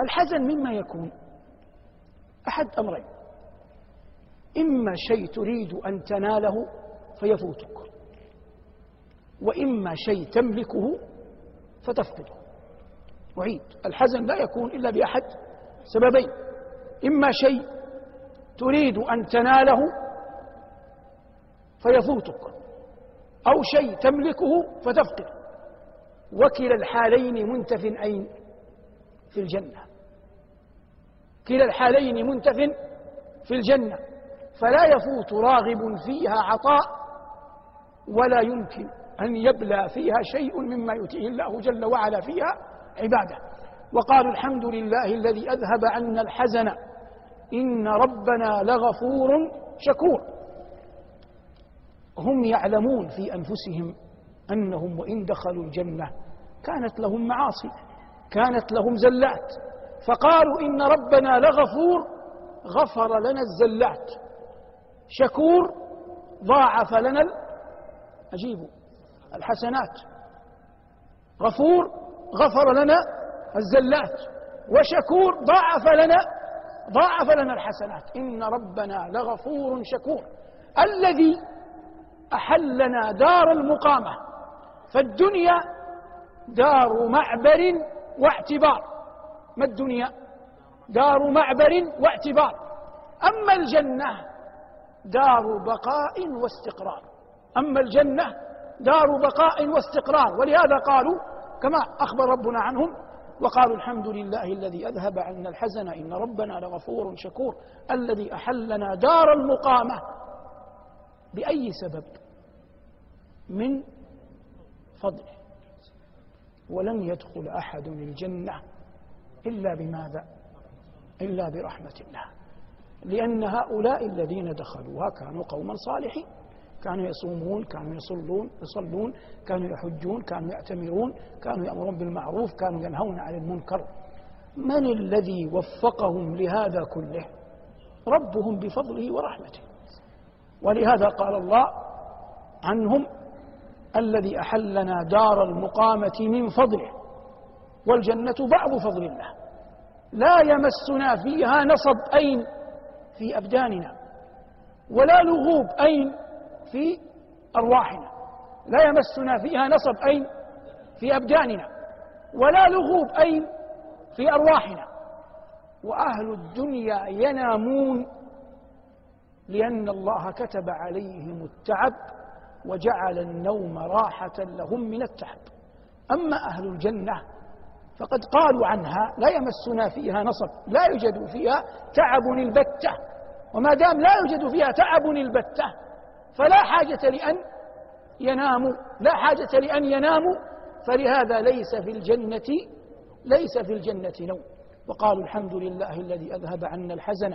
الحزن مما يكون. أحد أمرين. إما شيء تريد أن تناله فيفوتك وإما شيء تملكه فتفقده. أعيد. الحزن لا يكون إلا بأحد سببين. إما شيء تريد أن تناله فيفوتك أو شيء تملكه فتفقده. وكلا الحالين منتف أين في الجنة. كلا الحالين منتف في الجنة. فلا يفوت راغب فيها عطاء ولا يمكن أن يبلى فيها شيء مما يؤتيه الله جل وعلا فيها عبادة. وقالوا الحمد لله الذي أذهب عنا الحزن. إن ربنا لغفور شكور. هم يعلمون في أنفسهم أنهم وإن دخلوا الجنة كانت لهم معاصي. كانت لهم زلات. فقالوا إن ربنا لغفور غفر لنا الزلات. شكور ضاعف لنا أجيبوا الحسنات. غفور غفر لنا الزلات. وشكور ضاعف لنا ضاعف لنا الحسنات. إن ربنا لغفور شكور. الذي أحلنا دار المقامة. فالدنيا دار معبر واعتبار ما الدنيا؟ دار معبر واعتبار. أما الجنة دار بقاء واستقرار. أما الجنة دار بقاء واستقرار. ولهذا قالوا كما أخبر ربنا عنهم وقالوا الحمد لله الذي أذهب عنا الحزن إن ربنا لغفور شكور الذي أحلنا دار المقامة. بأي سبب؟ من فضله. ولن يدخل أحد الجنة إلا بماذا؟ إلا برحمة الله. لأن هؤلاء الذين دخلوها كانوا قوما صالحين. كانوا يصومون كانوا يصلون يصلون كانوا يحجون كانوا يعتمرون كانوا يأمرون بالمعروف كانوا ينهون عن المنكر. من الذي وفقهم لهذا كله؟ ربهم بفضله ورحمته. ولهذا قال الله عنهم الذي أحلنا دار المقامة من فضله والجنة بعض فضل الله. لا يمسنا فيها نصب أين؟ في أبداننا ولا لغوب أين؟ في أرواحنا. لا يمسنا فيها نصب أين؟ في أبداننا ولا لغوب أين؟ في أرواحنا. وأهل الدنيا ينامون لأن الله كتب عليهم التعب وجعل النوم راحة لهم من التعب أما أهل الجنة فقد قالوا عنها لا يمسنا فيها نصب لا يوجد فيها تعب البتة وما دام لا يوجد فيها تعب البتة فلا حاجة لأن يناموا لا حاجة لأن يناموا فلهذا ليس في الجنة ليس في الجنة نوم. وقالوا الحمد لله الذي أذهب عنا الحزن